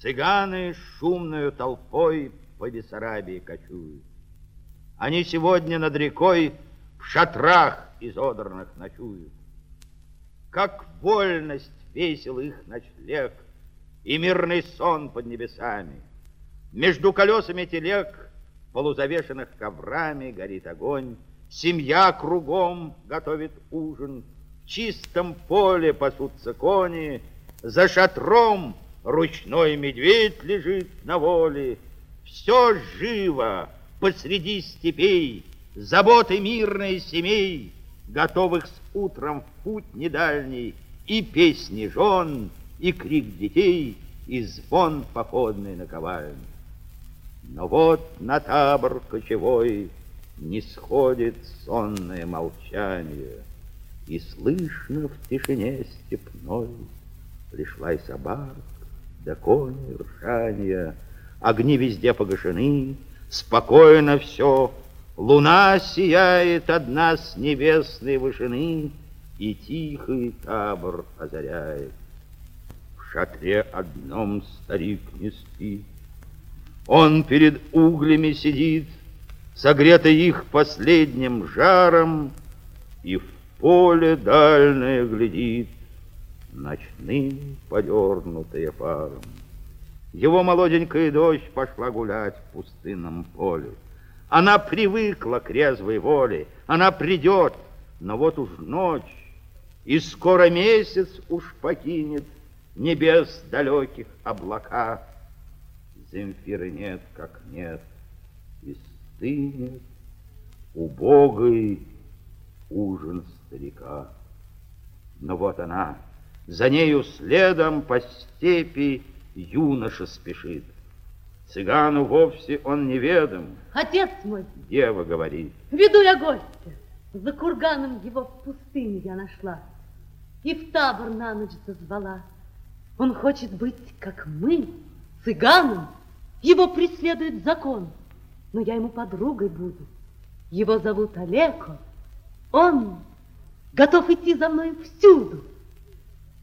Цыганы шумную толпой по Бессарабии кочуют. Они сегодня над рекой в шатрах изодранных ночуют. Как вольность весел их ночлег и мирный сон под небесами. Между колесами телег, полузавешенных коврами, горит огонь. Семья кругом готовит ужин. В чистом поле пасутся кони. За шатром ручной медведь лежит на воле. Все живо посреди степей, заботы мирной семей, готовых с утром в путь недальний, и песни жен, и крик детей, и звон походный наковальни. Но вот на табор кочевой не сходит сонное молчание, И слышно в тишине степной Лишь лай собак, да кони ржания, Огни везде погашены, спокойно все, Луна сияет одна с небесной вышины, И тихий табор озаряет. В шатре одном старик не спит, Он перед углями сидит, Согретый их последним жаром, И в поле дальнее глядит, Ночным подернутые паром. Его молоденькая дочь пошла гулять в пустынном поле. Она привыкла к резвой воле, она придет, но вот уж ночь, и скоро месяц уж покинет небес далеких облака. Земфиры нет, как нет, и стынет убогий ужин старика. Но вот она, за нею следом по степи юноша спешит. Цыгану вовсе он неведом. Отец мой. Дева говорит. Веду я гостя. За курганом его в пустыне я нашла. И в табор на ночь зазвала. Он хочет быть, как мы, цыганом. Его преследует закон. Но я ему подругой буду. Его зовут Олеко. Он готов идти за мной всюду.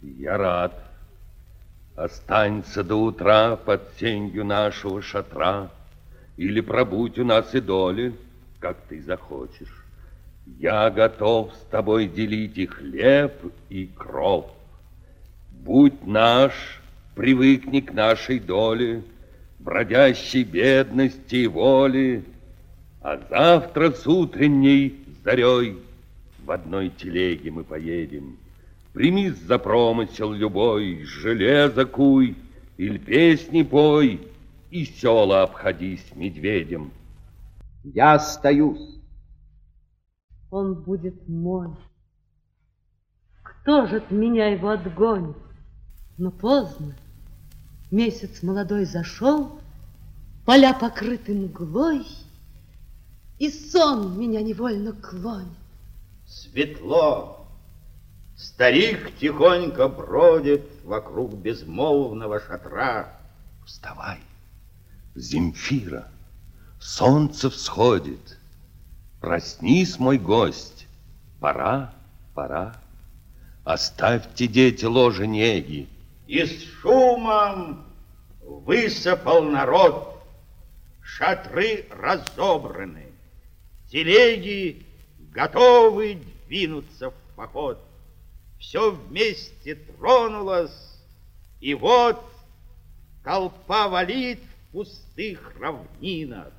Я рад. Останься до утра под тенью нашего шатра, Или пробудь у нас и доли, как ты захочешь. Я готов с тобой делить и хлеб, и кров. Будь наш, привыкни к нашей доле, Бродящей бедности и воли, А завтра с утренней зарей В одной телеге мы поедем — Примись за промысел любой, железо куй, Иль песни пой, и села обходись медведем. Я остаюсь. Он будет мой. Кто же от меня его отгонит? Но поздно. Месяц молодой зашел, Поля покрыты мглой, И сон меня невольно клонит. Светло, Старик тихонько бродит вокруг безмолвного шатра. Вставай, Земфира, солнце всходит. Проснись, мой гость, пора, пора. Оставьте, дети, ложе неги. И с шумом высыпал народ. Шатры разобраны, телеги готовы двинуться в поход все вместе тронулось, и вот толпа валит в пустых равнинах.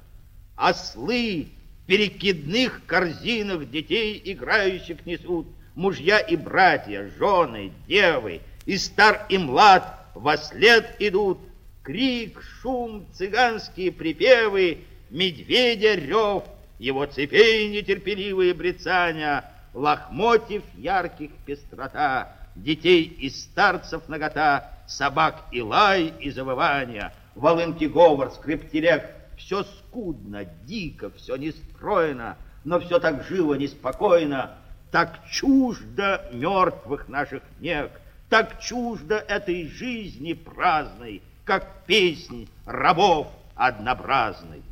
Ослы в перекидных корзинах детей играющих несут, мужья и братья, жены, девы, и стар и млад во след идут. Крик, шум, цыганские припевы, медведя рев, его цепей нетерпеливые брецания — лохмотьев ярких пестрота, детей и старцев нагота, собак и лай, и завывания, волынки говор, скрип телег, все скудно, дико, все нестроено, но все так живо, неспокойно, так чуждо мертвых наших нег, так чуждо этой жизни праздной, как песнь рабов однообразной.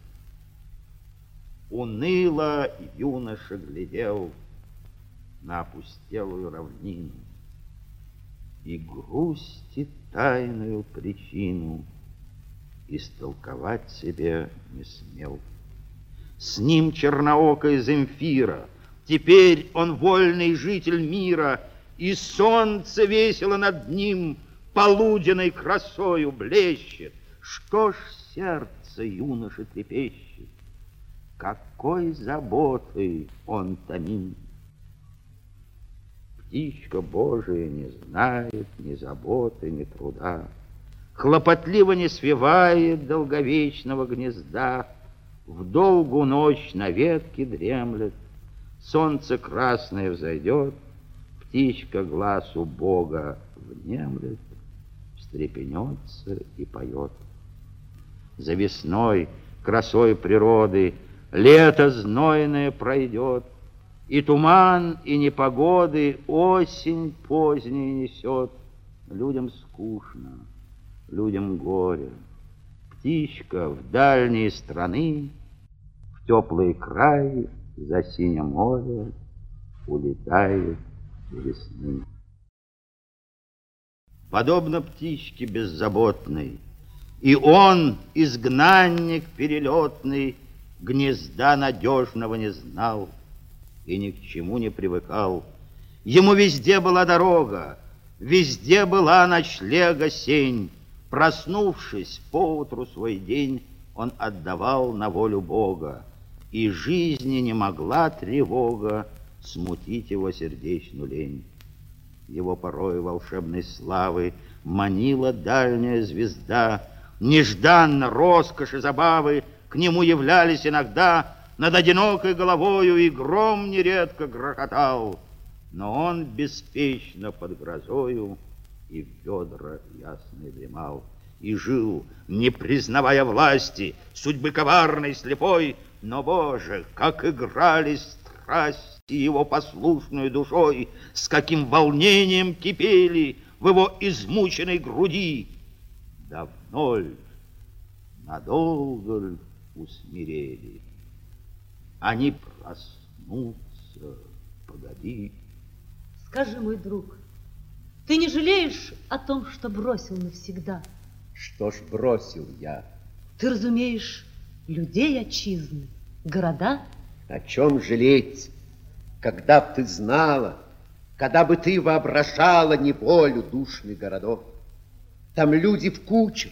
Уныло юноша глядел на опустелую равнину. И грусти тайную причину истолковать себе не смел. С ним черноокая Земфира, теперь он вольный житель мира, и солнце весело над ним полуденной красою блещет. Что ж сердце юноши трепещет, какой заботой он томим. Птичка Божия не знает ни заботы, ни труда, Хлопотливо не свивает долговечного гнезда, В долгу ночь на ветке дремлет, Солнце красное взойдет, Птичка глаз у Бога внемлет, Встрепенется и поет. За весной, красой природы, Лето знойное пройдет, и туман, и непогоды осень поздняя несет. Людям скучно, людям горе. Птичка в дальние страны, в теплые краи, за синее море улетает весны. Подобно птичке беззаботной, и он, изгнанник перелетный, гнезда надежного не знал — и ни к чему не привыкал. Ему везде была дорога, везде была ночлега сень. Проснувшись поутру свой день, он отдавал на волю Бога, и жизни не могла тревога смутить его сердечную лень. Его порой волшебной славы манила дальняя звезда, нежданно роскошь и забавы к нему являлись иногда над одинокой головою и гром нередко грохотал, но он беспечно под грозою и в ведра ясный дремал, и жил, не признавая власти, судьбы коварной, слепой, но, Боже, как играли страсти его послушной душой, с каким волнением кипели в его измученной груди. Давно ль, надолго ль усмирели? Они проснутся, погоди. Скажи, мой друг, ты не жалеешь о том, что бросил навсегда? Что ж бросил я? Ты разумеешь людей отчизны, города? О чем жалеть, когда б ты знала, когда бы ты воображала неволю душных городов? Там люди в кучах,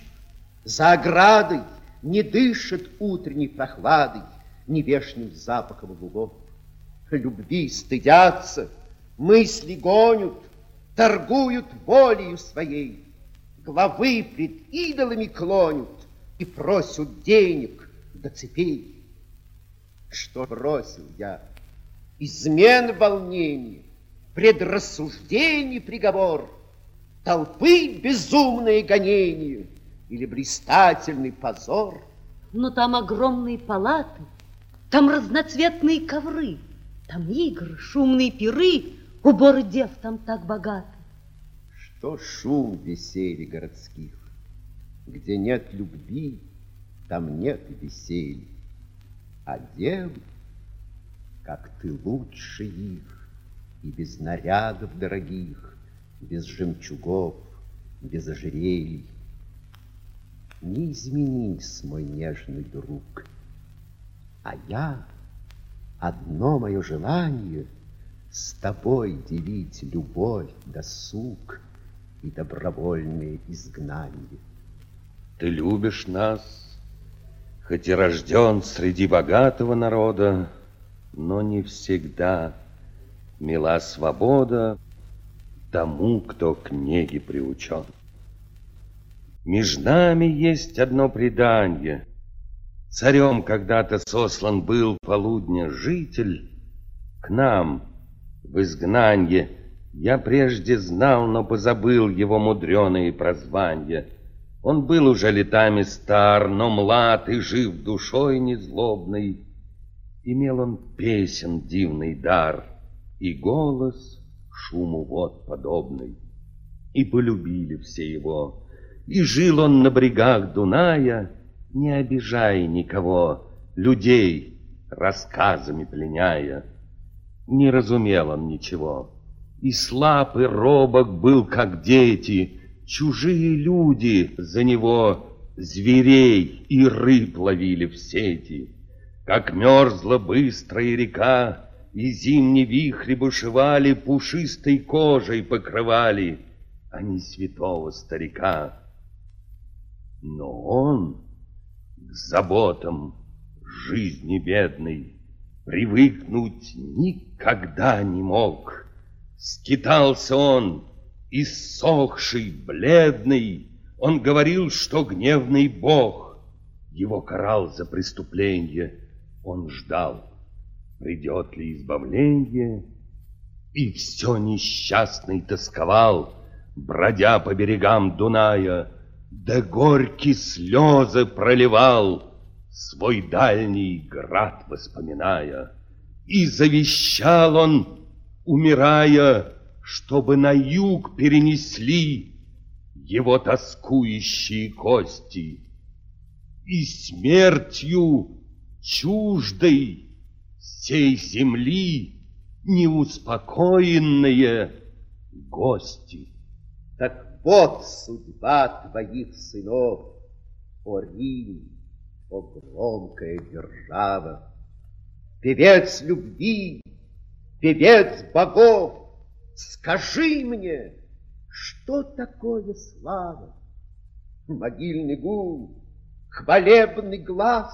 за оградой, не дышат утренней прохладой, ни вешним запахом лугов. Любви стыдятся, мысли гонят, торгуют волею своей, главы пред идолами клонят и просят денег до цепей. Что бросил я? Измен волнений, предрассуждений приговор, толпы безумные гонения или блистательный позор. Но там огромные палаты — там разноцветные ковры, там игры, шумные пиры, уборы дев там так богаты. Что шум веселья городских? Где нет любви, там нет веселья. А дев, как ты лучше их, и без нарядов дорогих, без жемчугов, без ожерелий. Не изменись, мой нежный друг, — а я, одно мое желание С тобой делить любовь, досуг И добровольное изгнание. Ты любишь нас, хоть и рожден среди богатого народа, Но не всегда мила свобода Тому, кто к неге приучен. Меж нами есть одно предание — Царем когда-то сослан был полудня житель К нам в изгнанье. Я прежде знал, но позабыл его мудреные прозвания. Он был уже летами стар, но млад и жив душой незлобной. Имел он песен дивный дар и голос шуму вод подобный. И полюбили все его, и жил он на брегах Дуная, не обижай никого, людей рассказами пленяя. Не разумел он ничего, и слаб, и робок был, как дети, чужие люди за него Зверей и рыб ловили в сети, Как мерзла быстрая река, И зимние вихри бушевали, Пушистой кожей покрывали Они святого старика. Но он заботам жизни бедной Привыкнуть никогда не мог. Скитался он, иссохший, бледный, Он говорил, что гневный Бог Его карал за преступление. Он ждал, придет ли избавление, И все несчастный тосковал, Бродя по берегам Дуная, Да горькие слезы проливал, Свой дальний град воспоминая. И завещал он, умирая, Чтобы на юг перенесли Его тоскующие кости. И смертью чуждой сей земли Неуспокоенные гости. Так вот судьба твоих сынов, о Рим, о громкая держава. Певец любви, певец богов, скажи мне, что такое слава? Могильный гул, хвалебный глаз,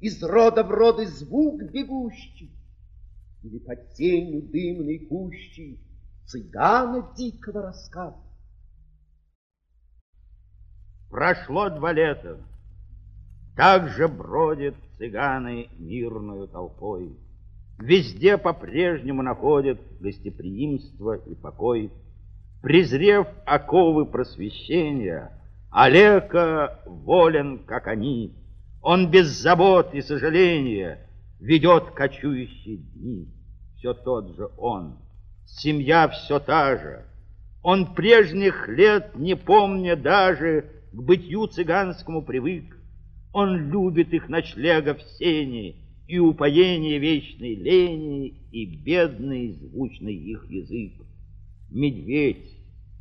из рода в роды звук бегущий, или под тенью дымной кущи цыгана дикого рассказа. Прошло два лета. Так же бродят цыганы мирную толпой. Везде по-прежнему находят гостеприимство и покой. Презрев оковы просвещения, Олега волен, как они. Он без забот и сожаления Ведет кочующие дни. Все тот же он, семья все та же. Он прежних лет, не помня даже, к бытию цыганскому привык. Он любит их ночлега в сене и упоение вечной лени и бедный звучный их язык. Медведь,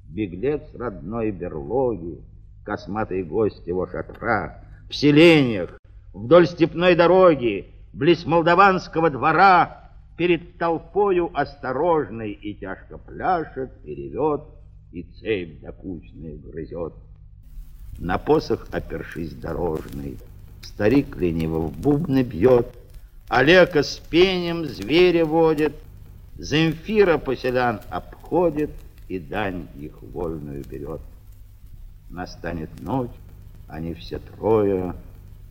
беглец родной берлоги, косматый гость его шатра, в селениях, вдоль степной дороги, близ молдаванского двора, перед толпою осторожной и тяжко пляшет, и ревет, и цепь докучная грызет. На посох опершись дорожный, Старик лениво в бубны бьет, Олега с пенем зверя водит, Земфира поселян обходит И дань их вольную берет. Настанет ночь, они все трое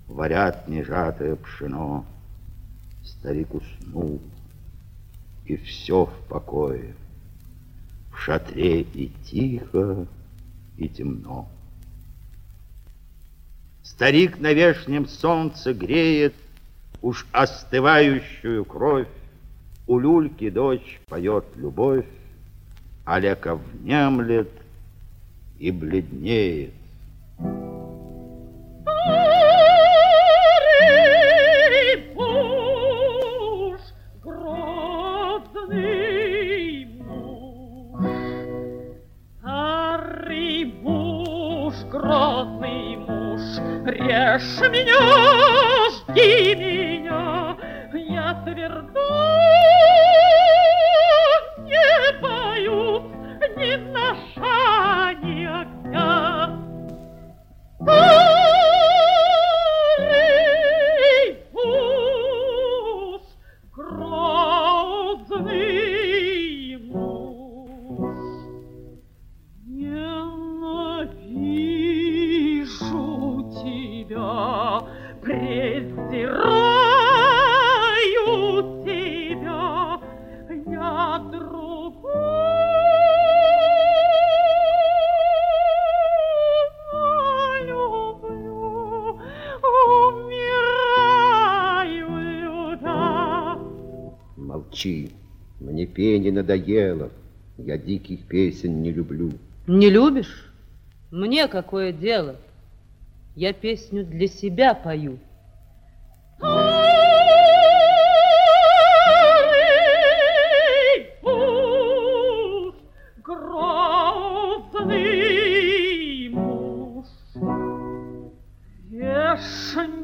Варят нежатое пшено. Старик уснул, и все в покое. В шатре и тихо, и темно. Старик на вешнем солнце греет Уж остывающую кровь. У люльки дочь поет любовь, Олега внемлет и бледнеет. Пение надоело. Я диких песен не люблю. Не любишь? Мне какое дело? Я песню для себя пою. режь меня, жди